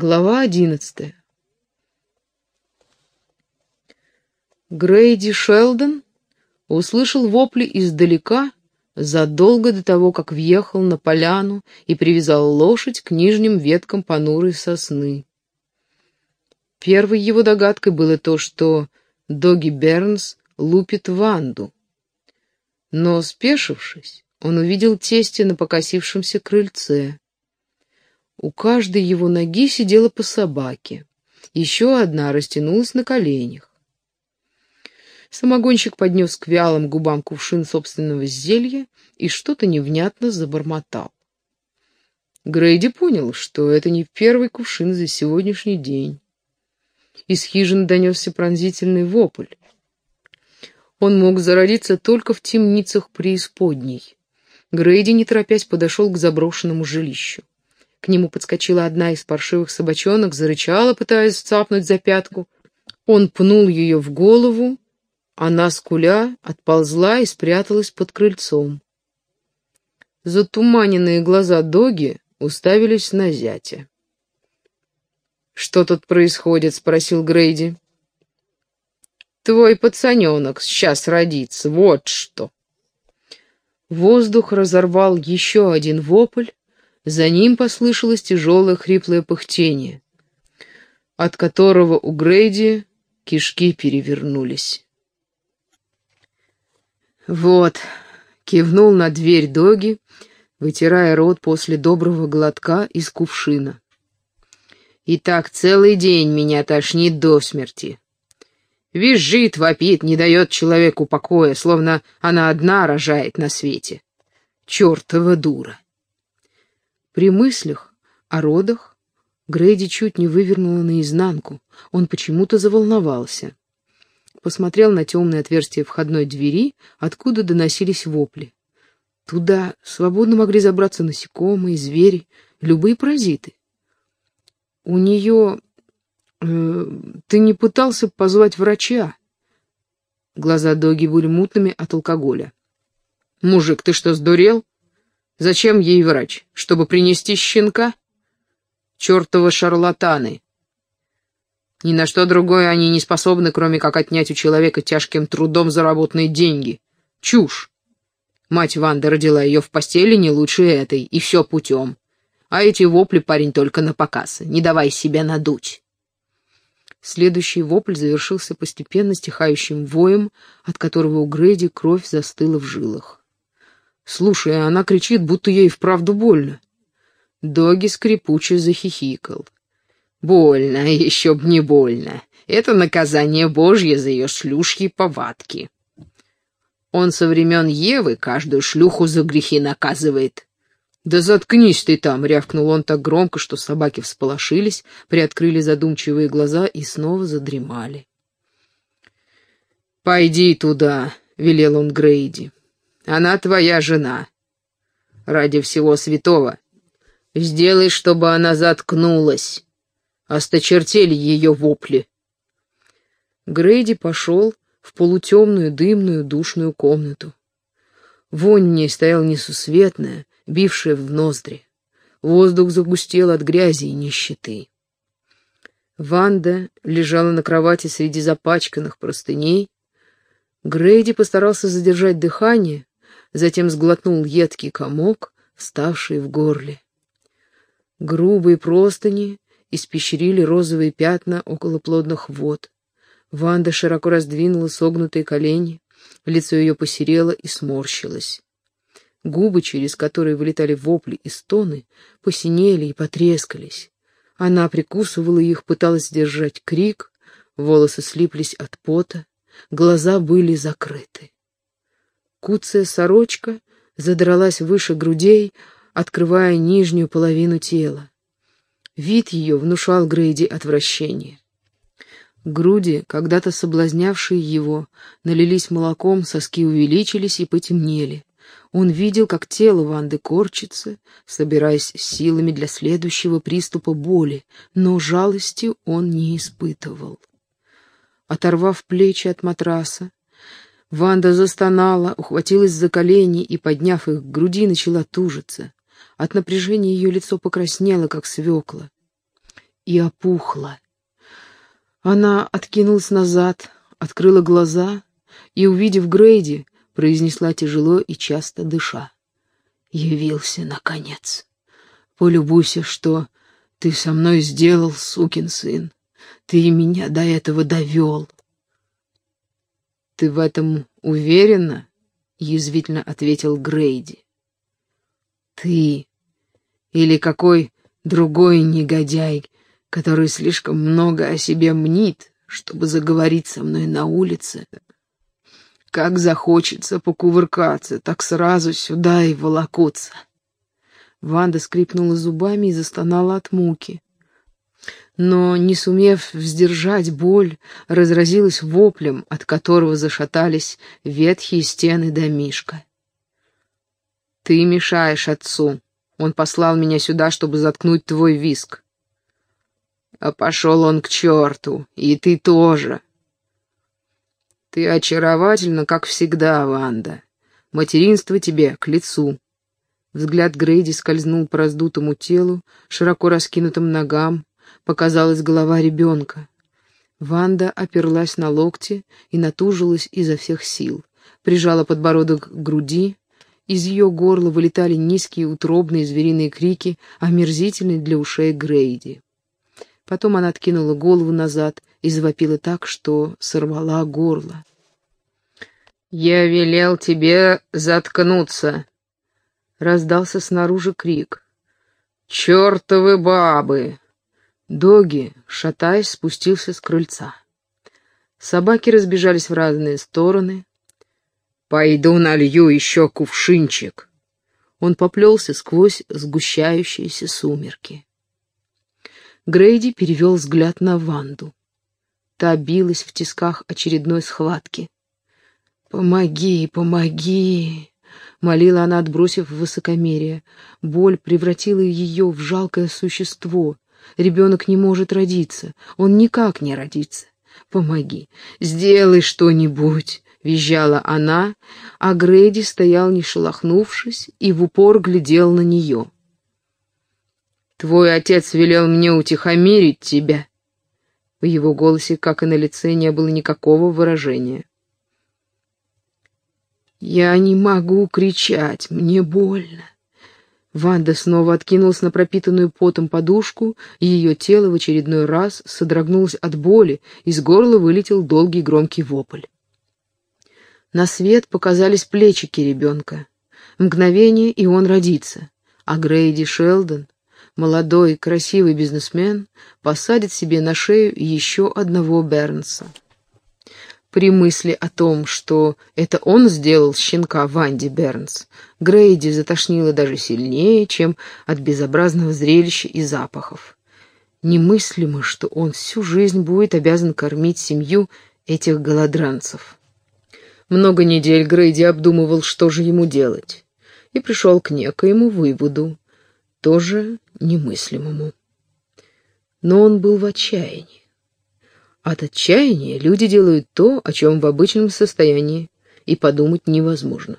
Глава одиннадцатая. Грейди Шелдон услышал вопли издалека задолго до того, как въехал на поляну и привязал лошадь к нижним веткам понурой сосны. Первой его догадкой было то, что Доги Бернс лупит Ванду. Но, спешившись, он увидел тесте на покосившемся крыльце. У каждой его ноги сидела по собаке. Еще одна растянулась на коленях. Самогонщик поднес к вялым губам кувшин собственного зелья и что-то невнятно забормотал. Грейди понял, что это не первый кувшин за сегодняшний день. Из хижины донесся пронзительный вопль. Он мог зародиться только в темницах преисподней. Грейди, не торопясь, подошел к заброшенному жилищу. К нему подскочила одна из паршивых собачонок, зарычала, пытаясь цапнуть за пятку. Он пнул ее в голову, она, скуля, отползла и спряталась под крыльцом. Затуманенные глаза Доги уставились на зятя. «Что тут происходит?» — спросил Грейди. «Твой пацаненок сейчас родится, вот что!» Воздух разорвал еще один вопль, за ним послышалось тяжелое хриплое пыхтение, от которого у Грейди кишки перевернулись. «Вот», — кивнул на дверь Доги, вытирая рот после доброго глотка из кувшина. И так целый день меня тошнит до смерти. Визжит, вопит, не дает человеку покоя, словно она одна рожает на свете. Чертова дура. При мыслях о родах Грейди чуть не вывернула наизнанку. Он почему-то заволновался. Посмотрел на темное отверстие входной двери, откуда доносились вопли. Туда свободно могли забраться насекомые, звери, любые паразиты. У нее... Э, ты не пытался позвать врача?» Глаза Доги были мутными от алкоголя. «Мужик, ты что, сдурел? Зачем ей врач? Чтобы принести щенка? Чертовы шарлатаны!» Ни на что другое они не способны, кроме как отнять у человека тяжким трудом заработанные деньги. Чушь! Мать Ванда родила ее в постели не лучше этой, и все путем. А эти вопли парень только на показ. Не давай себя надуть. Следующий вопль завершился постепенно стихающим воем, от которого у Грэди кровь застыла в жилах. «Слушай, она кричит, будто ей вправду больно». Доги скрипуче захихикал. «Больно, еще б не больно. Это наказание Божье за ее шлюшьи повадки. Он со времен Евы каждую шлюху за грехи наказывает. «Да заткнись ты там!» — рявкнул он так громко, что собаки всполошились, приоткрыли задумчивые глаза и снова задремали. «Пойди туда!» — велел он Грейди. «Она твоя жена. Ради всего святого. Сделай, чтобы она заткнулась. Осточертели ее вопли». Грейди пошел в полутемную, дымную, душную комнату. Вонь в ней стояла несусветная, бившая в ноздри. Воздух загустел от грязи и нищеты. Ванда лежала на кровати среди запачканных простыней. Грейди постарался задержать дыхание, затем сглотнул едкий комок, вставший в горле. Грубые простыни испещрили розовые пятна около плодных вод. Ванда широко раздвинула согнутые колени, лицо ее посерело и сморщилось. Губы, через которые вылетали вопли и стоны, посинели и потрескались. Она прикусывала их, пыталась держать крик, волосы слиплись от пота, глаза были закрыты. Куцая сорочка задралась выше грудей, открывая нижнюю половину тела. Вид ее внушал Грейди отвращение. Груди, когда-то соблазнявшие его, налились молоком, соски увеличились и потемнели. Он видел, как тело Ванды корчится, собираясь силами для следующего приступа боли, но жалости он не испытывал. Оторвав плечи от матраса, Ванда застонала, ухватилась за колени и, подняв их к груди, начала тужиться. От напряжения ее лицо покраснело, как свекла. и опухла. Она откинулась назад, открыла глаза и, увидев Грейди, произнесла тяжело и часто дыша. «Явился, наконец. Полюбуйся, что ты со мной сделал, сукин сын. Ты меня до этого довел». «Ты в этом уверена?» — язвительно ответил Грейди. «Ты или какой другой негодяй, который слишком много о себе мнит, чтобы заговорить со мной на улице. Как захочется покувыркаться, так сразу сюда и волокутся. Ванда скрипнула зубами и застонала от муки. Но, не сумев сдержать боль, разразилась воплем, от которого зашатались ветхие стены домишка. «Ты мешаешь отцу. Он послал меня сюда, чтобы заткнуть твой виск. А пошел он к черту, и ты тоже. Ты очаровательна, как всегда, Ванда. Материнство тебе к лицу. Взгляд Грейди скользнул по раздутому телу, широко раскинутым ногам, показалась голова ребенка. Ванда оперлась на локти и натужилась изо всех сил, прижала подбородок к груди, из ее горла вылетали низкие утробные звериные крики, омерзительные для ушей Грейди. Потом она откинула голову назад и завопила так, что сорвала горло. «Я велел тебе заткнуться!» Раздался снаружи крик. «Чертовы бабы!» Доги, шатаясь, спустился с крыльца. Собаки разбежались в разные стороны. «Пойду налью еще кувшинчик!» Он поплелся сквозь сгущающиеся сумерки. Грейди перевел взгляд на Ванду. Та билась в тисках очередной схватки. «Помоги, помоги!» — молила она, отбросив высокомерие. Боль превратила ее в жалкое существо. Ребенок не может родиться, он никак не родится. «Помоги, сделай что-нибудь!» — визжала она, а Грейди стоял, не шелохнувшись, и в упор глядел на нее. Твой отец велел мне утихомирить тебя. В его голосе, как и на лице, не было никакого выражения. Я не могу кричать, мне больно. Ванда снова откинулась на пропитанную потом подушку, и ее тело в очередной раз содрогнулось от боли, из горла вылетел долгий громкий вопль. На свет показались плечики ребенка. Мгновение, и он родится. А Грейди Шелдон молодой, красивый бизнесмен посадит себе на шею еще одного Бернса. При мысли о том, что это он сделал щенка Ванди Бернс, Грейди затошнило даже сильнее, чем от безобразного зрелища и запахов. Немыслимо, что он всю жизнь будет обязан кормить семью этих голодранцев. Много недель Грейди обдумывал, что же ему делать, и пришел к некоему выводу, тоже немыслимому. Но он был в отчаянии. От отчаяния люди делают то, о чем в обычном состоянии и подумать невозможно.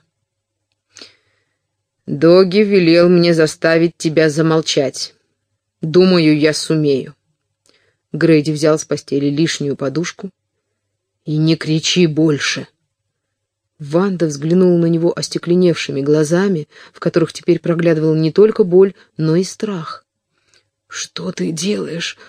Доги велел мне заставить тебя замолчать. Думаю, я сумею. Грейди взял с постели лишнюю подушку. И не кричи больше. Ванда взглянула на него остекленевшими глазами, в которых теперь проглядывала не только боль, но и страх. «Что ты делаешь?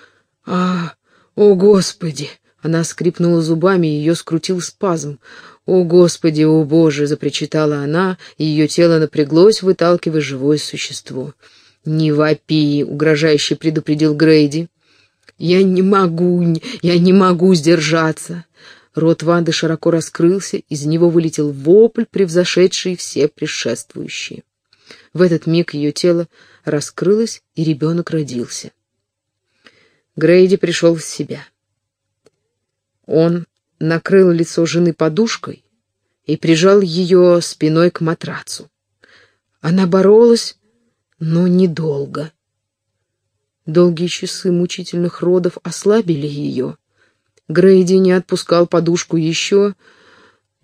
А, о, Господи!» Она скрипнула зубами, ее скрутил спазм. «О, Господи, о, Боже!» — запричитала она, и ее тело напряглось, выталкивая живое существо. «Не вопи!» — угрожающе предупредил Грейди. «Я не могу, я не могу сдержаться!» Рот Ванды широко раскрылся, из него вылетел вопль, превзошедший все предшествующие. В этот миг ее тело раскрылось, и ребенок родился. Грейди пришел в себя. Он накрыл лицо жены подушкой и прижал ее спиной к матрацу. Она боролась, но недолго. Долгие часы мучительных родов ослабили ее, Грейди не отпускал подушку еще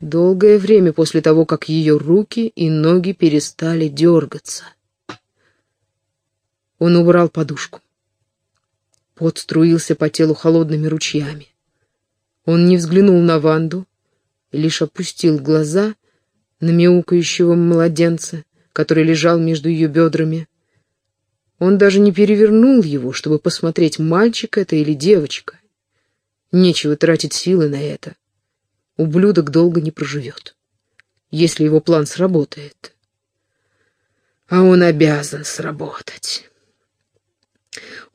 долгое время после того, как ее руки и ноги перестали дергаться. Он убрал подушку. Пот струился по телу холодными ручьями. Он не взглянул на Ванду лишь опустил глаза на мяукающего младенца, который лежал между ее бедрами. Он даже не перевернул его, чтобы посмотреть, мальчик это или девочка. Нечего тратить силы на это. Ублюдок долго не проживет, если его план сработает. А он обязан сработать.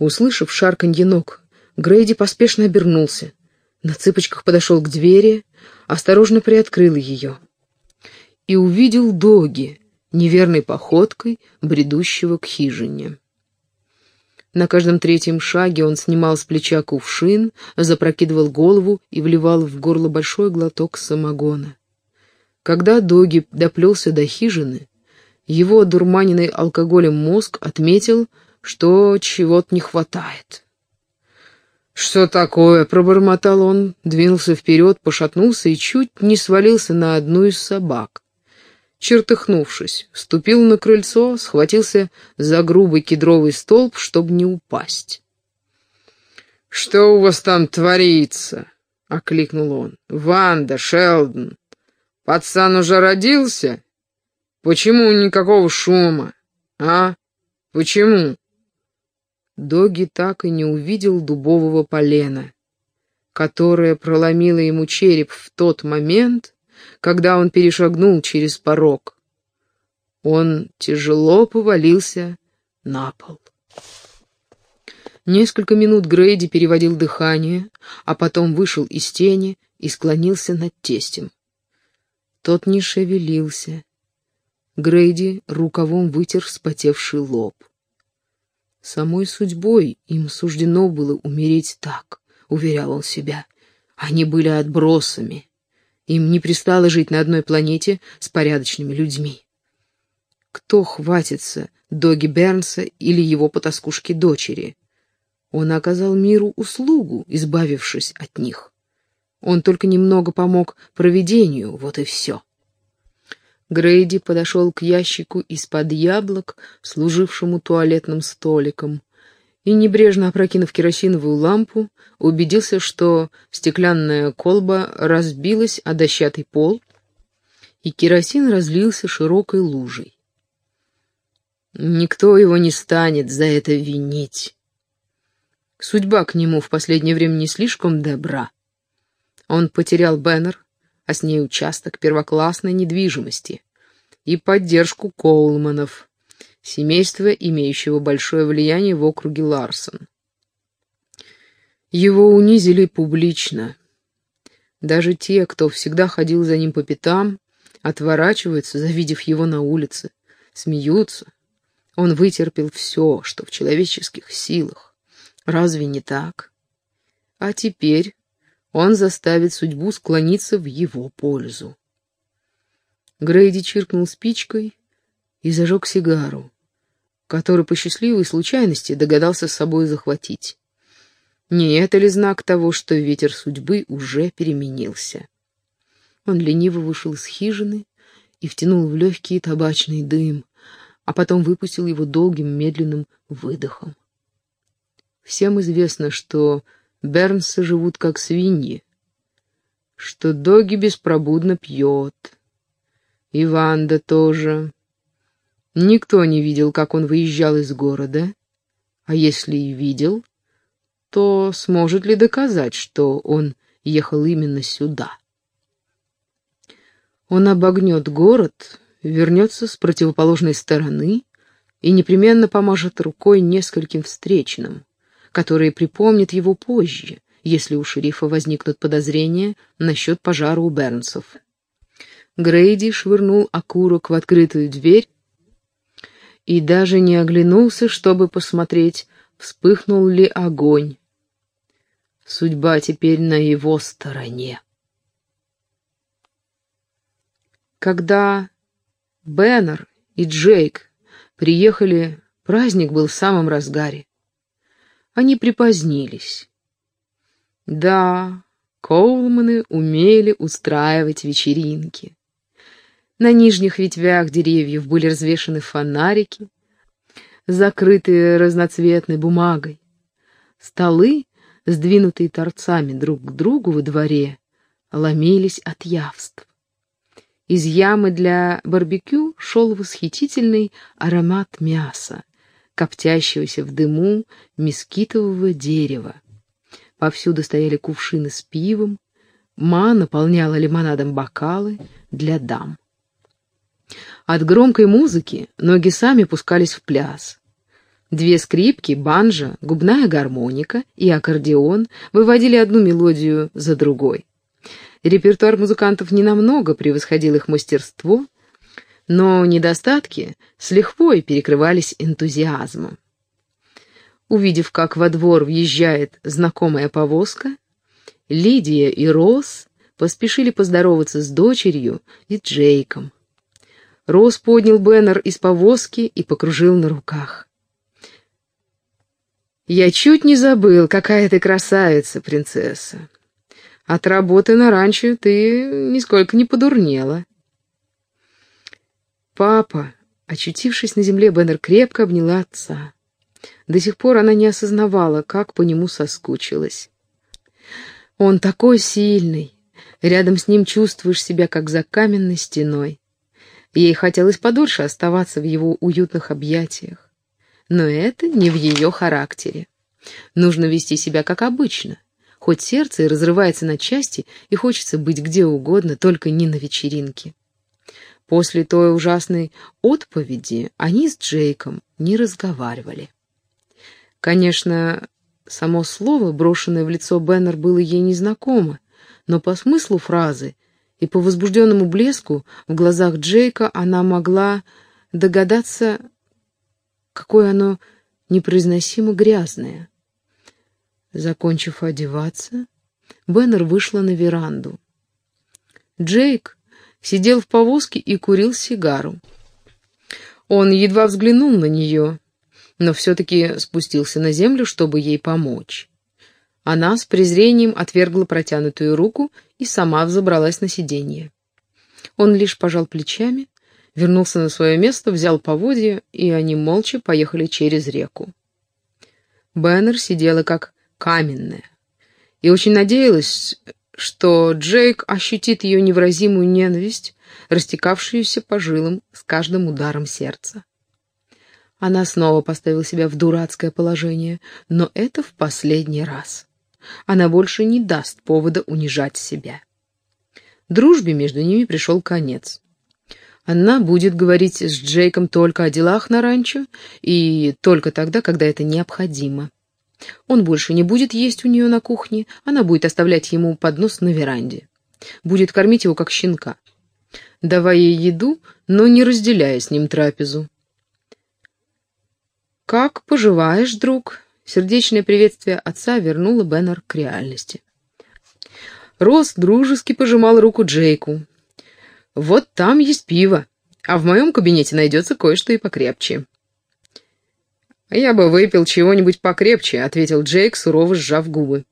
Услышав шарканье ног, Грейди поспешно обернулся. На цыпочках подошел к двери, осторожно приоткрыл ее. И увидел Доги, неверной походкой, бредущего к хижине. На каждом третьем шаге он снимал с плеча кувшин, запрокидывал голову и вливал в горло большой глоток самогона. Когда Доги доплелся до хижины, его одурманенный алкоголем мозг отметил, что чего-то не хватает. «Что такое?» — пробормотал он, двинулся вперед, пошатнулся и чуть не свалился на одну из собак чертыхнувшись, ступил на крыльцо, схватился за грубый кедровый столб, чтобы не упасть. «Что у вас там творится?» — окликнул он. «Ванда, Шелдон, пацан уже родился? Почему никакого шума? А? Почему?» Доги так и не увидел дубового полена, которое проломило ему череп в тот момент, когда он перешагнул через порог. Он тяжело повалился на пол. Несколько минут Грейди переводил дыхание, а потом вышел из тени и склонился над тестем. Тот не шевелился. Грейди рукавом вытер вспотевший лоб. Самой судьбой им суждено было умереть так, уверял он себя. Они были отбросами. Им не пристало жить на одной планете с порядочными людьми. Кто хватится Доги Бернса или его потаскушки дочери? Он оказал миру услугу, избавившись от них. Он только немного помог провидению, вот и все. Грейди подошел к ящику из-под яблок, служившему туалетным столиком, и, небрежно опрокинув керосиновую лампу, убедился, что стеклянная колба разбилась о дощатый пол, и керосин разлился широкой лужей. Никто его не станет за это винить. Судьба к нему в последнее время не слишком добра. Он потерял Беннер, а с ней участок первоклассной недвижимости и поддержку Коулманов — семейства, имеющего большое влияние в округе Ларсон. Его унизили публично. Даже те, кто всегда ходил за ним по пятам, отворачиваются, завидев его на улице, смеются. Он вытерпел все, что в человеческих силах. Разве не так? А теперь он заставит судьбу склониться в его пользу. Грейди чиркнул спичкой и зажег сигару, который по счастливой случайности догадался с собой захватить. Не это ли знак того, что ветер судьбы уже переменился? Он лениво вышел из хижины и втянул в легкий табачный дым, а потом выпустил его долгим медленным выдохом. Всем известно, что Бернсы живут как свиньи, что Доги беспробудно пьет, и Ванда тоже. Никто не видел, как он выезжал из города, а если и видел, то сможет ли доказать, что он ехал именно сюда? Он обогнет город, вернется с противоположной стороны и непременно помажет рукой нескольким встречным, которые припомнят его позже, если у шерифа возникнут подозрения насчет пожара у Бернсов. Грейди швырнул окурок в открытую дверь и даже не оглянулся, чтобы посмотреть, вспыхнул ли огонь. Судьба теперь на его стороне. Когда Беннер и Джейк приехали, праздник был в самом разгаре. Они припозднились. Да, Коулманы умели устраивать вечеринки. На нижних ветвях деревьев были развешаны фонарики, закрытые разноцветной бумагой. Столы, сдвинутые торцами друг к другу во дворе, ломились от явств. Из ямы для барбекю шел восхитительный аромат мяса, коптящегося в дыму мескитового дерева. Повсюду стояли кувшины с пивом, Ма наполняла лимонадом бокалы для дам. От громкой музыки ноги сами пускались в пляс. Две скрипки, банджо, губная гармоника и аккордеон выводили одну мелодию за другой. Репертуар музыкантов ненамного превосходил их мастерство, но недостатки с лихвой перекрывались энтузиазмом. Увидев, как во двор въезжает знакомая повозка, Лидия и Рос поспешили поздороваться с дочерью и Джейком. Рос поднял Беннер из повозки и покружил на руках. «Я чуть не забыл, какая ты красавица, принцесса. От работы на ранчо ты нисколько не подурнела». «Папа», очутившись на земле, Беннер крепко обняла отца. До сих пор она не осознавала, как по нему соскучилась. «Он такой сильный, рядом с ним чувствуешь себя, как за каменной стеной». Ей хотелось подольше оставаться в его уютных объятиях но это не в ее характере. Нужно вести себя как обычно, хоть сердце и разрывается на части, и хочется быть где угодно, только не на вечеринке. После той ужасной отповеди они с Джейком не разговаривали. Конечно, само слово, брошенное в лицо Беннер, было ей незнакомо, но по смыслу фразы и по возбужденному блеску в глазах Джейка она могла догадаться какое оно непроизносимо грязное. Закончив одеваться, Беннер вышла на веранду. Джейк сидел в повозке и курил сигару. Он едва взглянул на нее, но все-таки спустился на землю, чтобы ей помочь. Она с презрением отвергла протянутую руку и сама взобралась на сиденье. Он лишь пожал плечами вернулся на свое место, взял поводья, и они молча поехали через реку. Бэннер сидела как каменная и очень надеялась, что Джейк ощутит ее невразимую ненависть, растекавшуюся по жилам с каждым ударом сердца. Она снова поставила себя в дурацкое положение, но это в последний раз. Она больше не даст повода унижать себя. Дружбе между ними пришел конец. Она будет говорить с Джейком только о делах на ранчо и только тогда, когда это необходимо. Он больше не будет есть у нее на кухне, она будет оставлять ему поднос на веранде. Будет кормить его как щенка, давая ей еду, но не разделяя с ним трапезу. «Как поживаешь, друг?» Сердечное приветствие отца вернуло Беннер к реальности. Рос дружески пожимал руку Джейку, вот там есть пиво, а в моем кабинете найдется кое-что и покрепче». «Я бы выпил чего-нибудь покрепче», — ответил Джейк, сурово сжав губы.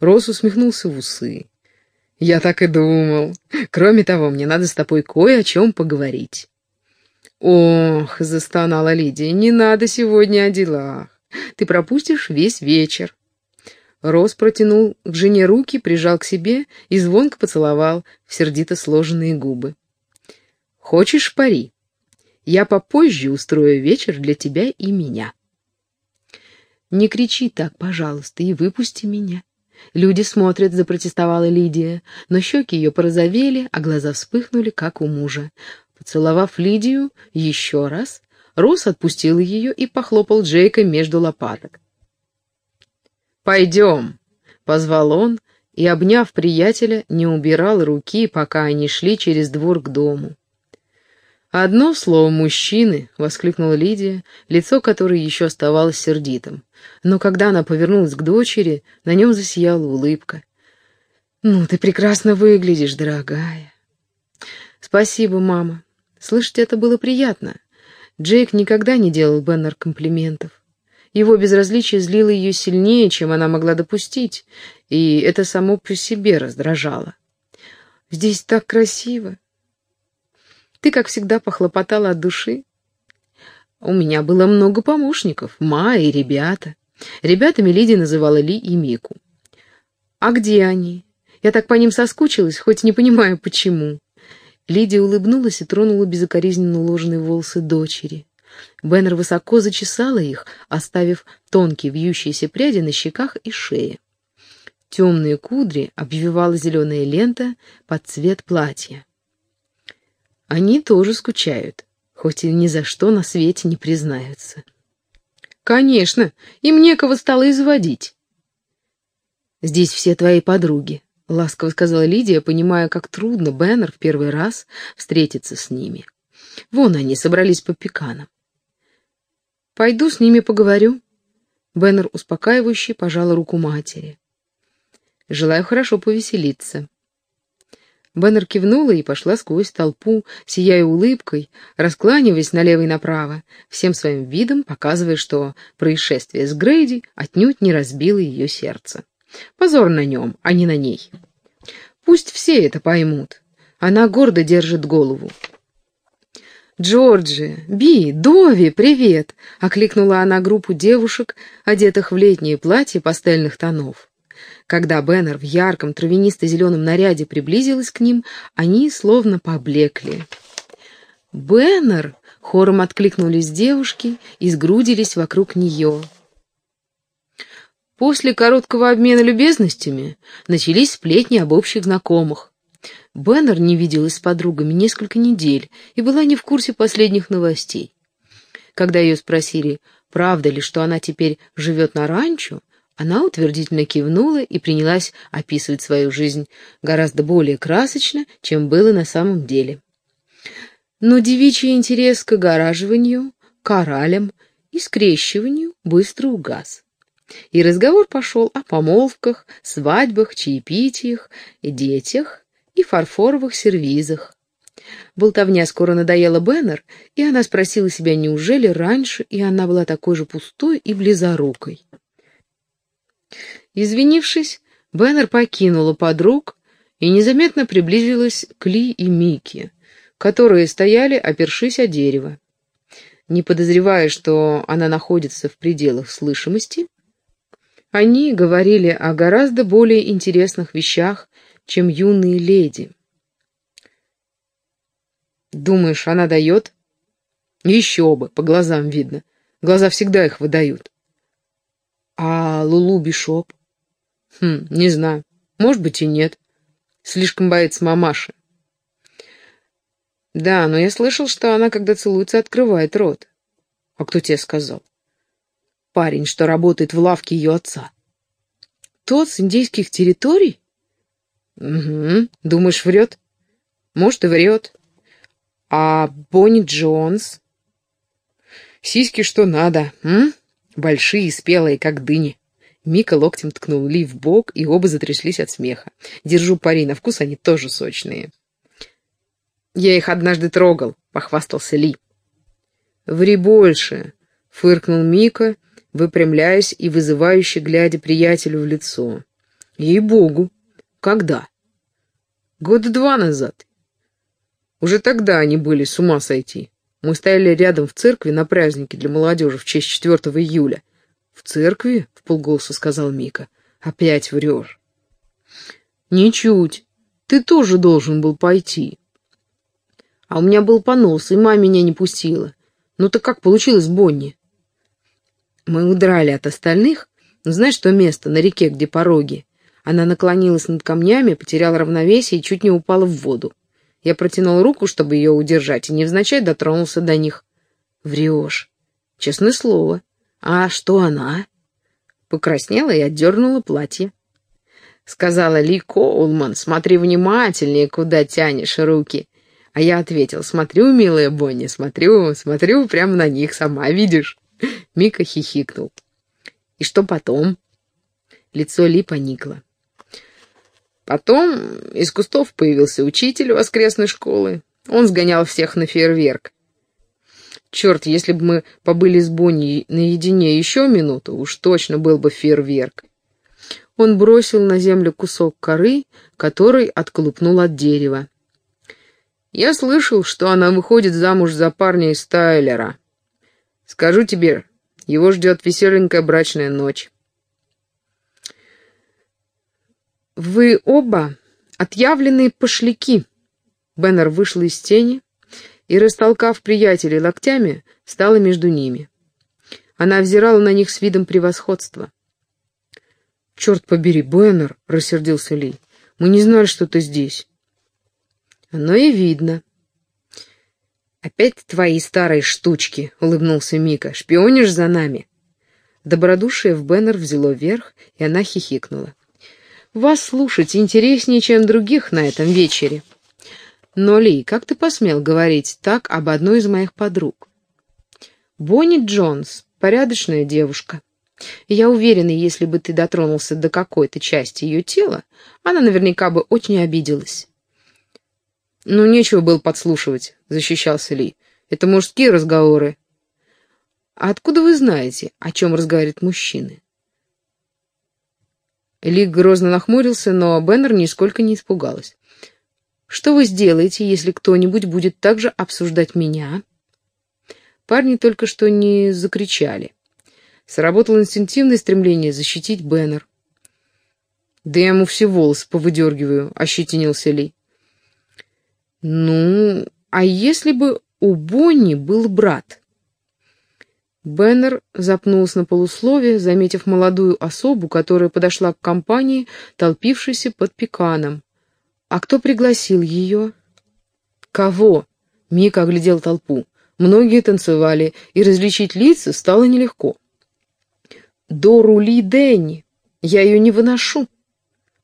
Рос усмехнулся в усы. «Я так и думал. Кроме того, мне надо с тобой кое о чем поговорить». «Ох», — застонала Лидия, — «не надо сегодня о делах. Ты пропустишь весь вечер». Рос протянул к жене руки, прижал к себе и звонко поцеловал в сердито сложенные губы. «Хочешь пари? Я попозже устрою вечер для тебя и меня». «Не кричи так, пожалуйста, и выпусти меня». Люди смотрят, запротестовала Лидия, но щеки ее порозовели, а глаза вспыхнули, как у мужа. Поцеловав Лидию еще раз, Рос отпустил ее и похлопал Джейка между лопаток. «Пойдем», — позвал он, и, обняв приятеля, не убирал руки, пока они шли через двор к дому. «Одно слово мужчины!» — воскликнула Лидия, лицо которой еще оставалось сердитым. Но когда она повернулась к дочери, на нем засияла улыбка. «Ну, ты прекрасно выглядишь, дорогая!» «Спасибо, мама. Слышать это было приятно. Джейк никогда не делал Беннер комплиментов. Его безразличие злило ее сильнее, чем она могла допустить, и это само по себе раздражало. «Здесь так красиво. Ты, как всегда, похлопотала от души. У меня было много помощников, ма и ребята. Ребятами Лидия называла Ли и Мику. «А где они? Я так по ним соскучилась, хоть не понимаю, почему». Лидия улыбнулась и тронула безукоризненно уложенные волосы дочери. Беннер высоко зачесала их, оставив тонкие вьющиеся пряди на щеках и шее. Темные кудри обвивала зеленая лента под цвет платья. Они тоже скучают, хоть и ни за что на свете не признаются. Конечно, им некого стало изводить. Здесь все твои подруги, — ласково сказала Лидия, понимая, как трудно Беннер в первый раз встретиться с ними. Вон они собрались по пеканам. «Пойду с ними поговорю». Беннер успокаивающе пожала руку матери. «Желаю хорошо повеселиться». Беннер кивнула и пошла сквозь толпу, сияя улыбкой, раскланиваясь налево и направо, всем своим видом показывая, что происшествие с Грейди отнюдь не разбило ее сердце. Позор на нем, а не на ней. Пусть все это поймут. Она гордо держит голову. «Джорджи, Би, Дови, привет!» — окликнула она группу девушек, одетых в летние платья пастельных тонов. Когда Беннер в ярком травянисто-зеленом наряде приблизилась к ним, они словно поблекли. «Беннер!» — хором откликнулись девушки и сгрудились вокруг нее. После короткого обмена любезностями начались сплетни об общих знакомых. Беннер не виделась с подругами несколько недель и была не в курсе последних новостей. Когда ее спросили, правда ли, что она теперь живет на ранчо, она утвердительно кивнула и принялась описывать свою жизнь гораздо более красочно, чем было на самом деле. Но девичий интерес к огораживанию, коралям и скрещиванию быстро угас. И разговор пошел о помолвках, свадьбах, чаепитиях, детях и фарфоровых сервизах. Болтовня скоро надоела Беннер, и она спросила себя, неужели раньше и она была такой же пустой и близорукой. Извинившись, Беннер покинула подруг и незаметно приблизилась к Ли и Микки, которые стояли, опершись о дерево. Не подозревая, что она находится в пределах слышимости, они говорили о гораздо более интересных вещах, чем юные леди. «Думаешь, она дает?» «Еще бы, по глазам видно. Глаза всегда их выдают». «А Лулу Бишоп?» «Хм, не знаю. Может быть и нет. Слишком боится мамаши». «Да, но я слышал, что она, когда целуется, открывает рот». «А кто тебе сказал?» парень, что работает в лавке ее отца. Тот с индейских территорий? Угу. Думаешь, врет? Может, и врет. А Бонни Джонс? Сиськи что надо, м? Большие, спелые, как дыни. Мика локтем ткнул Ли в бок, и оба затряслись от смеха. Держу пари, на вкус они тоже сочные. Я их однажды трогал, похвастался Ли. Ври больше, фыркнул Мика выпрямляясь и вызывающе глядя приятелю в лицо. Ей-богу, когда? Года два назад. Уже тогда они были с ума сойти. Мы стояли рядом в церкви на празднике для молодежи в честь 4 июля. В церкви? — в полголоса сказал Мика. Опять врешь. Ничуть. Ты тоже должен был пойти. А у меня был понос, и мама меня не пустила. Ну так как получилось, Бонни? Мы удрали от остальных, но знаешь то место на реке, где пороги? Она наклонилась над камнями, потеряла равновесие и чуть не упала в воду. Я протянул руку, чтобы ее удержать, и невзначай дотронулся до них. Врешь. Честное слово. А что она? Покраснела и отдернула платье. Сказала Ли Коулман, смотри внимательнее, куда тянешь руки. А я ответил, смотрю, милая Бонни, смотрю, смотрю прямо на них, сама видишь. Мика хихикнул. «И что потом?» Лицо Ли поникло. Потом из кустов появился учитель воскресной школы. Он сгонял всех на фейерверк. Черт, если бы мы побыли с Бонни наедине еще минуту, уж точно был бы фейерверк. Он бросил на землю кусок коры, который отколупнул от дерева. Я слышал, что она выходит замуж за парня из Тайлера. Скажу тебе, Его ждет веселенькая брачная ночь. «Вы оба отъявленные пошляки!» Беннер вышла из тени и, растолкав приятелей локтями, стала между ними. Она взирала на них с видом превосходства. «Черт побери, Беннер!» — рассердился Ли. «Мы не знали, что ты здесь». «Оно и видно». «Опять твои старые штучки», — улыбнулся Мика. «Шпионишь за нами?» Добродушие в Беннер взяло верх, и она хихикнула. «Вас слушать интереснее, чем других на этом вечере». «Но, Ли, как ты посмел говорить так об одной из моих подруг?» «Бонни Джонс — порядочная девушка. я уверена, если бы ты дотронулся до какой-то части ее тела, она наверняка бы очень обиделась». «Ну, нечего было подслушивать», — защищался Ли. «Это мужские разговоры». «А откуда вы знаете, о чем разговаривают мужчины?» Ли грозно нахмурился, но Беннер нисколько не испугалась. Что вы сделаете, если кто-нибудь будет также обсуждать меня? Парни только что не закричали. Сработало инстинктивное стремление защитить Беннер. «Да я ему все волосы повыдергиваю», — ощетинился Ли. «Ну, а если бы у Бонни был брат?» Беннер запнулся на полусловие, заметив молодую особу, которая подошла к компании, толпившейся под пеканом. «А кто пригласил ее?» «Кого?» — Мика оглядел толпу. Многие танцевали, и различить лица стало нелегко. «Дору Ли Дэнни! Я ее не выношу!»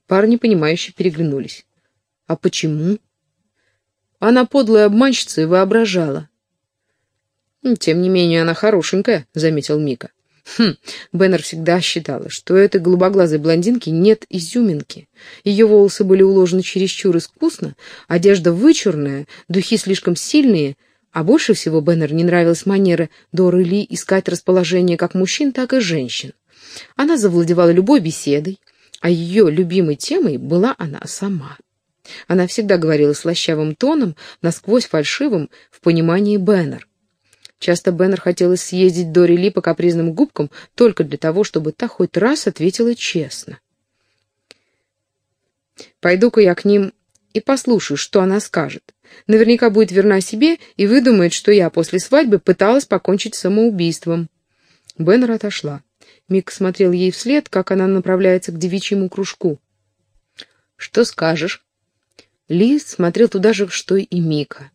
Парни, понимающие, переглянулись. «А почему?» Она подлая обманщица и воображала. «Тем не менее, она хорошенькая», — заметил Мика. Хм, Беннер всегда считала, что этой голубоглазой блондинки нет изюминки. Ее волосы были уложены чересчур искусно, одежда вычурная, духи слишком сильные, а больше всего Беннер не нравилась манера Доры Ли искать расположение как мужчин, так и женщин. Она завладевала любой беседой, а ее любимой темой была она сама. Она всегда говорила слащавым тоном, насквозь фальшивым в понимании Беннер. Часто Беннер хотелось съездить до Рели по капризным губкам только для того, чтобы та хоть раз ответила честно. «Пойду-ка я к ним и послушаю, что она скажет. Наверняка будет верна себе и выдумает, что я после свадьбы пыталась покончить самоубийством». Беннер отошла. Мик смотрел ей вслед, как она направляется к девичьему кружку. «Что скажешь?» Ли смотрел туда же, что и Мика.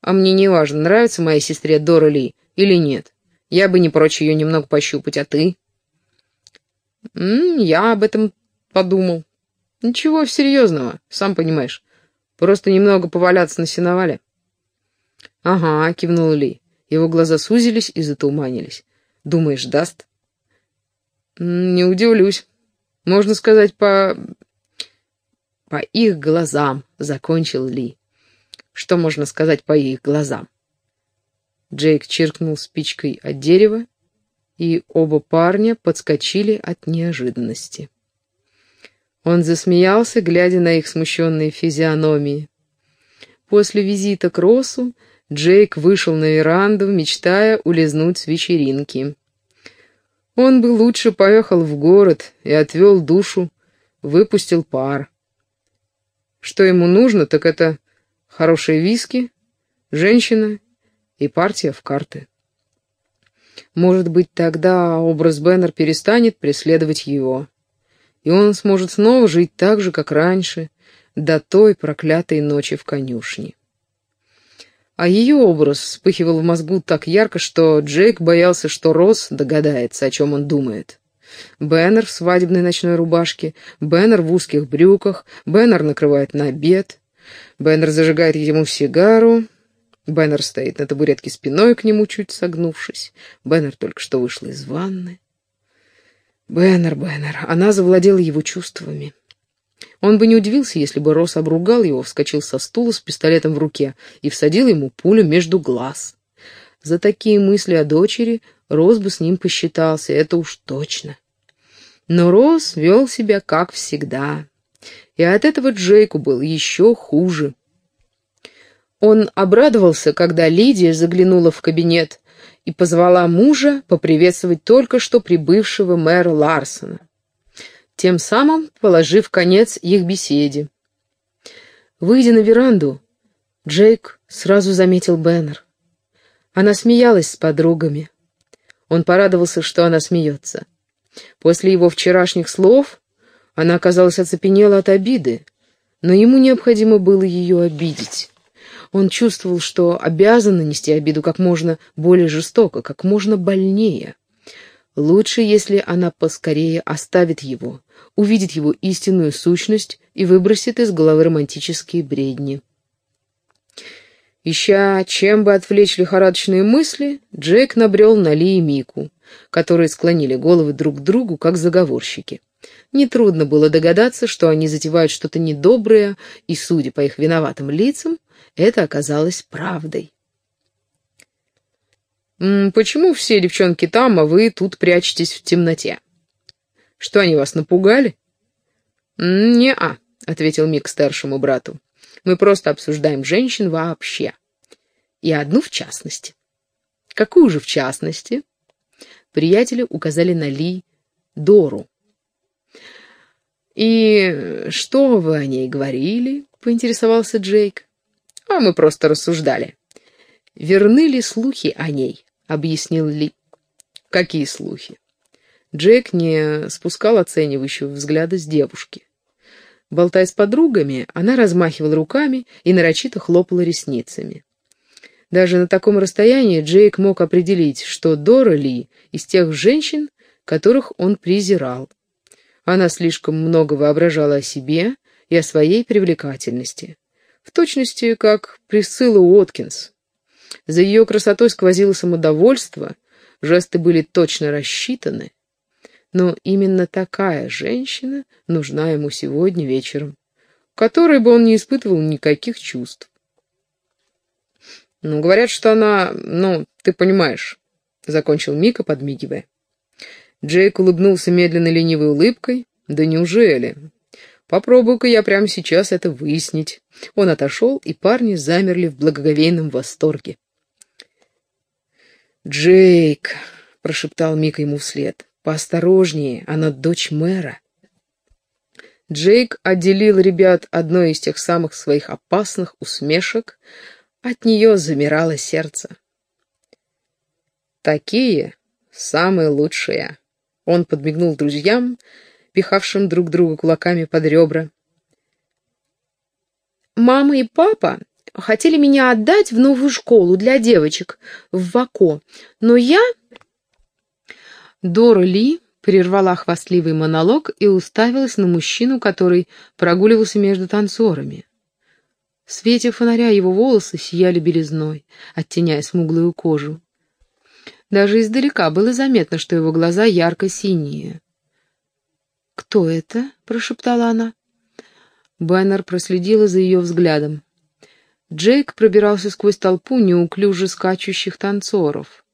А мне не важно, нравится моей сестре Дора Ли или нет. Я бы не прочь ее немного пощупать, а ты? М -м, я об этом подумал. Ничего серьезного, сам понимаешь. Просто немного поваляться на сеновале. Ага, кивнул Ли. Его глаза сузились и затуманились. Думаешь, даст? Не удивлюсь. Можно сказать, по... По их глазам, закончил Ли. Что можно сказать по их глазам? Джейк чиркнул спичкой от дерева, и оба парня подскочили от неожиданности. Он засмеялся, глядя на их смущенные физиономии. После визита к Росу Джейк вышел на веранду, мечтая улизнуть с вечеринки. Он бы лучше поехал в город и отвел душу, выпустил пар. Что ему нужно, так это хорошие виски, женщина и партия в карты. Может быть, тогда образ Беннер перестанет преследовать его, и он сможет снова жить так же, как раньше, до той проклятой ночи в конюшне. А ее образ вспыхивал в мозгу так ярко, что Джейк боялся, что Росс догадается, о чем он думает. Беннер в свадебной ночной рубашке, Беннер в узких брюках, Беннер накрывает на обед, Беннер зажигает ему сигару. Беннер стоит на табуретке спиной к нему, чуть согнувшись. Беннер только что вышла из ванны. Беннер, Беннер. Она завладела его чувствами. Он бы не удивился, если бы Росс обругал его, вскочил со стула с пистолетом в руке и всадил ему пулю между глаз. За такие мысли о дочери Росс бы с ним посчитался, это уж точно. Но Росс вел себя как всегда, и от этого Джейку был еще хуже. Он обрадовался, когда Лидия заглянула в кабинет и позвала мужа поприветствовать только что прибывшего мэра Ларсона, тем самым положив конец их беседе. Выйдя на веранду, Джейк сразу заметил Беннер. Она смеялась с подругами. Он порадовался, что она смеется. После его вчерашних слов она, казалось, оцепенела от обиды, но ему необходимо было ее обидеть. Он чувствовал, что обязан нанести обиду как можно более жестоко, как можно больнее. Лучше, если она поскорее оставит его, увидит его истинную сущность и выбросит из головы романтические бредни. Ища, чем бы отвлечь лихорадочные мысли, Джек набрел на Ли и Мику, которые склонили головы друг к другу, как заговорщики. Нетрудно было догадаться, что они затевают что-то недоброе, и, судя по их виноватым лицам, это оказалось правдой. «Почему все девчонки там, а вы тут прячетесь в темноте? Что, они вас напугали?» «Не-а», — ответил Мик старшему брату. «Мы просто обсуждаем женщин вообще. И одну в частности». «Какую же в частности?» Приятели указали на Ли Дору. «И что вы о ней говорили?» — поинтересовался Джейк. «А мы просто рассуждали». «Верны ли слухи о ней?» — объяснил Ли. «Какие слухи?» Джейк не спускал оценивающего взгляда с девушки. Болтая с подругами, она размахивала руками и нарочито хлопала ресницами. Даже на таком расстоянии Джейк мог определить, что Дора Ли из тех женщин, которых он презирал. Она слишком много воображала о себе и о своей привлекательности. В точности, как Присцилла Уоткинс. За ее красотой сквозило самодовольство, жесты были точно рассчитаны. Но именно такая женщина нужна ему сегодня вечером, которой бы он не испытывал никаких чувств. «Ну, говорят, что она... Ну, ты понимаешь», — закончил Мика, подмигивая. Джейк улыбнулся медленно ленивой улыбкой. «Да неужели? Попробую-ка я прямо сейчас это выяснить». Он отошел, и парни замерли в благоговейном восторге. «Джейк», — прошептал Мика ему вслед, — «поосторожнее, она дочь мэра». Джейк отделил ребят одной из тех самых своих опасных усмешек, от нее замирало сердце. «Такие самые лучшие», он подмигнул друзьям, пихавшим друг друга кулаками под ребра. «Мама и папа хотели меня отдать в новую школу для девочек в Вако, но я...» Дора Ли прервала хвастливый монолог и уставилась на мужчину, который прогуливался между танцорами. В свете фонаря его волосы сияли белизной, оттеняя смуглую кожу. Даже издалека было заметно, что его глаза ярко-синие. «Кто это?» — прошептала она. Бэннер проследила за ее взглядом. Джейк пробирался сквозь толпу неуклюже скачущих танцоров.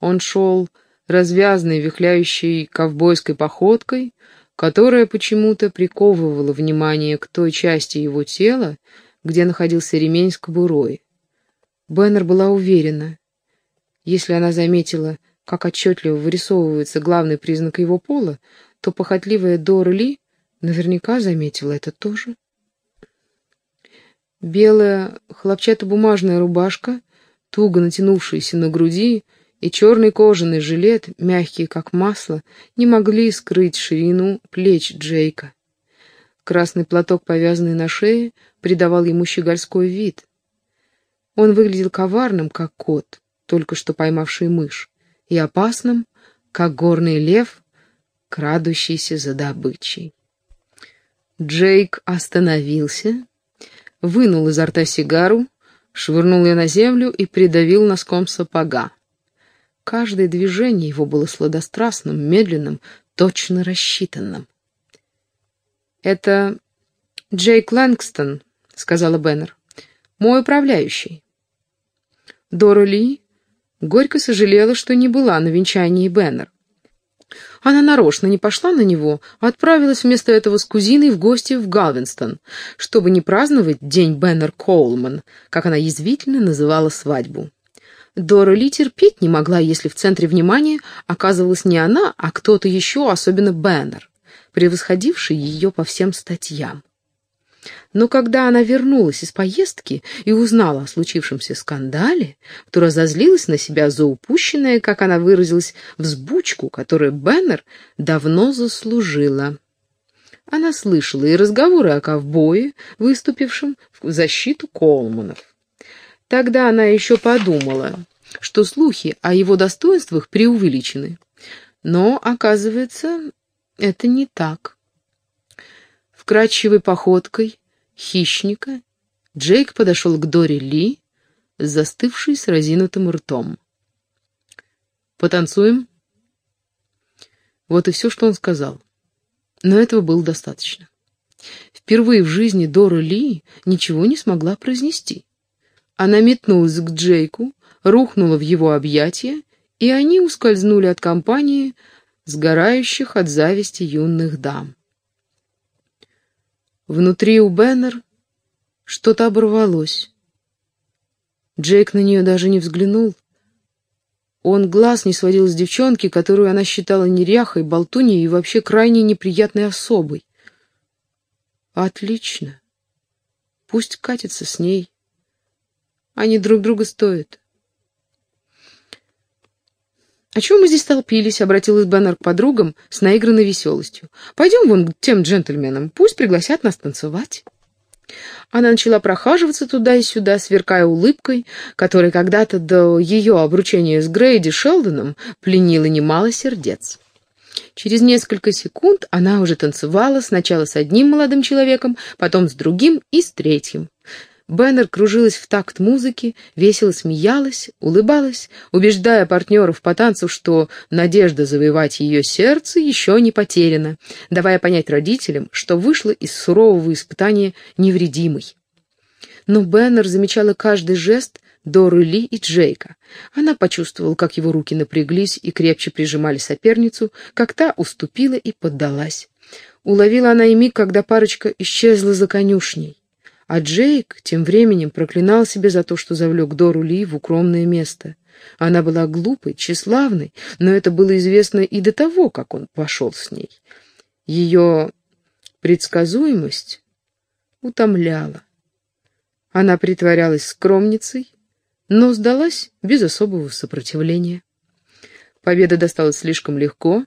Он шел развязной, вихляющей ковбойской походкой, которая почему-то приковывала внимание к той части его тела, где находился ремень с кобурой. Бэннер была уверена, если она заметила, как отчетливо вырисовывается главный признак его пола, то похотливая Дора Ли наверняка заметила это тоже. Белая хлопчатобумажная рубашка, туго натянувшаяся на груди, и черный кожаный жилет, мягкий как масло, не могли скрыть ширину плеч Джейка. Красный платок, повязанный на шее, придавал ему щегольской вид. Он выглядел коварным, как кот только что поймавший мышь, и опасным, как горный лев, крадущийся за добычей. Джейк остановился, вынул изо рта сигару, швырнул ее на землю и придавил носком сапога. Каждое движение его было сладострастным, медленным, точно рассчитанным. «Это Джейк Лэнгстон», — сказала Беннер, — «мой управляющий». Дора Ли Горько сожалела, что не была на венчании Беннер. Она нарочно не пошла на него, а отправилась вместо этого с кузиной в гости в Галвинстон, чтобы не праздновать День Беннер Коулман, как она язвительно называла свадьбу. Дора Ли терпеть не могла, если в центре внимания оказывалась не она, а кто-то еще, особенно Бэннер, превосходивший ее по всем статьям. Но когда она вернулась из поездки и узнала о случившемся скандале, то разозлилась на себя за упущенное, как она выразилась, взбучку, которую Беннер давно заслужила. Она слышала и разговоры о ковбое, выступившем в защиту Колманов. Тогда она еще подумала, что слухи о его достоинствах преувеличены. Но, оказывается, это не так. Вкрадчивой походкой хищника Джейк подошел к Дори Ли, застывшей с разинутым ртом. «Потанцуем?» Вот и все, что он сказал. Но этого было достаточно. Впервые в жизни Дора Ли ничего не смогла произнести. Она метнулась к Джейку, рухнула в его объятия, и они ускользнули от компании сгорающих от зависти юных дам. Внутри у Беннер что-то оборвалось. Джейк на нее даже не взглянул. Он глаз не сводил с девчонки, которую она считала неряхой, болтуньей и вообще крайне неприятной особой. Отлично. Пусть катится с ней. Они друг друга стоят. «О чем мы здесь толпились?» — обратилась Беннер к подругам с наигранной веселостью. «Пойдем вон к тем джентльменам, пусть пригласят нас танцевать». Она начала прохаживаться туда и сюда, сверкая улыбкой, которая когда-то до ее обручения с Грейди Шелдоном пленила немало сердец. Через несколько секунд она уже танцевала сначала с одним молодым человеком, потом с другим и с третьим. Беннер кружилась в такт музыки, весело смеялась, улыбалась, убеждая партнеров по танцу, что надежда завоевать ее сердце еще не потеряна, давая понять родителям, что вышла из сурового испытания невредимой. Но Беннер замечала каждый жест Доры Ли и Джейка. Она почувствовала, как его руки напряглись и крепче прижимали соперницу, как та уступила и поддалась. Уловила она и миг, когда парочка исчезла за конюшней. А Джейк тем временем проклинал себя за то, что завлек Дору Ли в укромное место. Она была глупой, тщеславной, но это было известно и до того, как он пошел с ней. Ее предсказуемость утомляла. Она притворялась скромницей, но сдалась без особого сопротивления. Победа досталась слишком легко,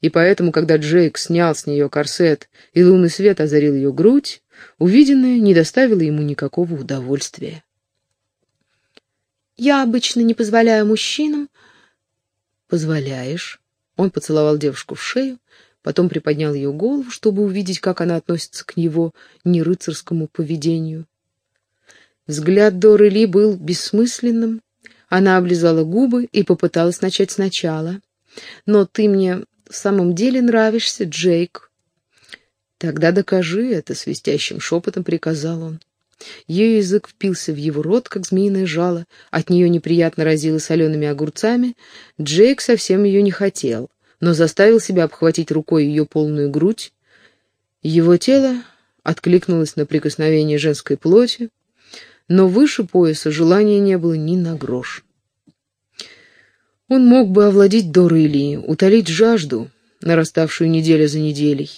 и поэтому, когда Джейк снял с нее корсет и лунный свет озарил ее грудь, Увиденное не доставило ему никакого удовольствия. «Я обычно не позволяю мужчинам...» «Позволяешь?» Он поцеловал девушку в шею, потом приподнял ее голову, чтобы увидеть, как она относится к его нерыцарскому поведению. Взгляд Доры Ли был бессмысленным. Она облизала губы и попыталась начать сначала. «Но ты мне в самом деле нравишься, Джейк. «Тогда докажи это», — свистящим шепотом приказал он. Ее язык впился в его рот, как змеиное жало, от нее неприятно разило солеными огурцами. Джейк совсем ее не хотел, но заставил себя обхватить рукой ее полную грудь. Его тело откликнулось на прикосновение женской плоти, но выше пояса желания не было ни на грош. Он мог бы овладеть Дорой Ли, утолить жажду, нараставшую неделя за неделей.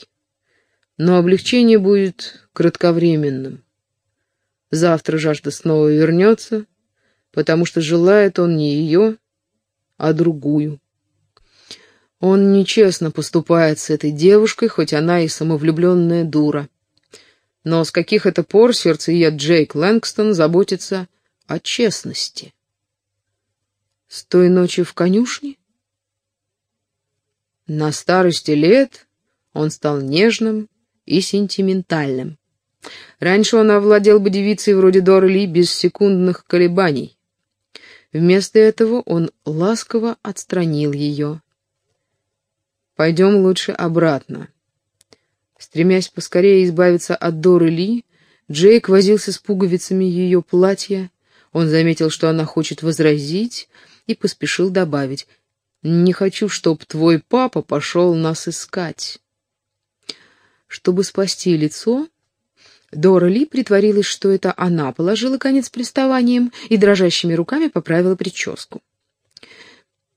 Но облегчение будет кратковременным. Завтра жажда снова вернется, потому что желает он не ее, а другую. Он нечестно поступает с этой девушкой, хоть она и самовлюбленная дура. Но с каких это пор сердцеед Джейк Лэнгстон заботится о честности? С той ночи в конюшне? На старости лет он стал нежным и сентиментальным. Раньше он овладел бы девицей вроде Доры Ли без секундных колебаний. Вместо этого он ласково отстранил ее. «Пойдем лучше обратно». Стремясь поскорее избавиться от Доры Ли, Джейк возился с пуговицами ее платья. Он заметил, что она хочет возразить, и поспешил добавить, «Не хочу, чтоб твой папа пошел нас искать». Чтобы спасти лицо, Дора Ли притворилась, что это она положила конец приставаниям и дрожащими руками поправила прическу.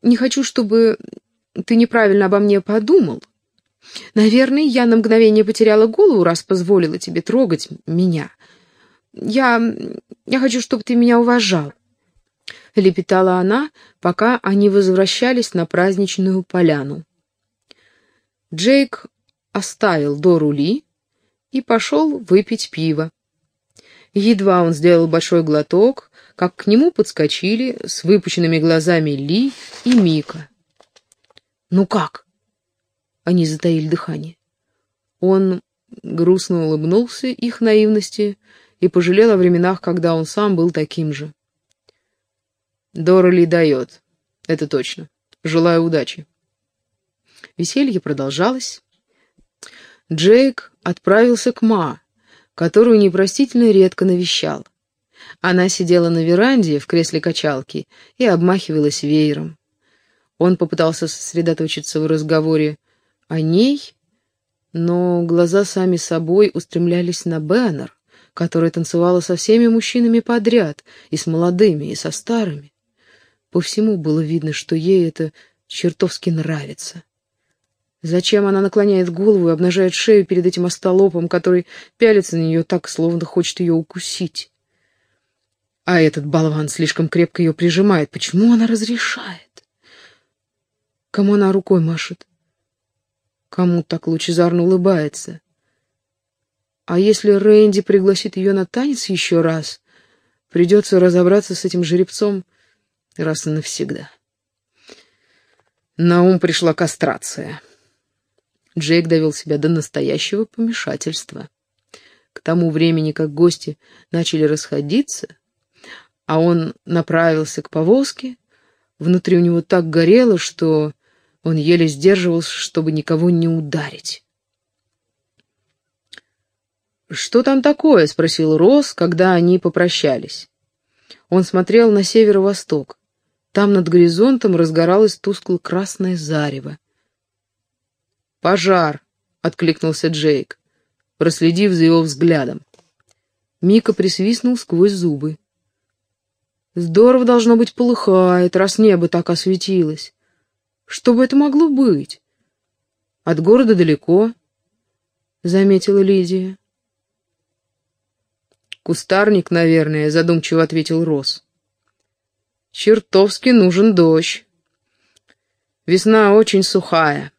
«Не хочу, чтобы ты неправильно обо мне подумал. Наверное, я на мгновение потеряла голову, раз позволила тебе трогать меня. Я... я хочу, чтобы ты меня уважал. — лепетала она, пока они возвращались на праздничную поляну. Джейк оставил Дору Ли и пошел выпить пиво. Едва он сделал большой глоток, как к нему подскочили с выпученными глазами Ли и Мика. «Ну как?» Они затаили дыхание. Он грустно улыбнулся их наивности и пожалел о временах, когда он сам был таким же. Дороли дает. Это точно. Желаю удачи. Веселье продолжалось. Джейк отправился к Ма, которую непростительно редко навещал. Она сидела на веранде в кресле качалки и обмахивалась веером. Он попытался сосредоточиться в разговоре о ней, но глаза сами собой устремлялись на Беннер, которая танцевала со всеми мужчинами подряд, и с молодыми, и со старыми. По всему было видно, что ей это чертовски нравится. Зачем она наклоняет голову и обнажает шею перед этим остолопом, который пялится на нее так, словно хочет ее укусить? А этот болван слишком крепко ее прижимает. Почему она разрешает? Кому она рукой машет? Кому так лучезарно улыбается? А если Рэнди пригласит ее на танец еще раз, придется разобраться с этим жеребцом раз и навсегда. На ум пришла кастрация. Джейк довел себя до настоящего помешательства. К тому времени, как гости начали расходиться, а он направился к повозке, внутри у него так горело, что он еле сдерживался, чтобы никого не ударить. «Что там такое?» — спросил Росс, когда они попрощались. Он смотрел на северо-восток. Там над горизонтом разгоралось тускло-красное зарево. «Пожар!» — откликнулся Джейк, проследив за его взглядом. Мика присвистнул сквозь зубы. «Здорово должно быть полыхает, раз небо так осветилось. Что бы это могло быть? От города далеко», — заметила Лидия. «Кустарник, наверное», — задумчиво ответил Росс. Чертовски нужен дождь. Весна очень сухая.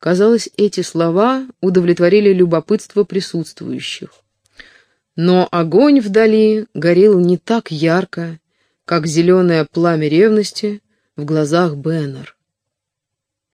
Казалось, эти слова удовлетворили любопытство присутствующих. Но огонь вдали горел не так ярко, как зеленое пламя ревности в глазах Беннер.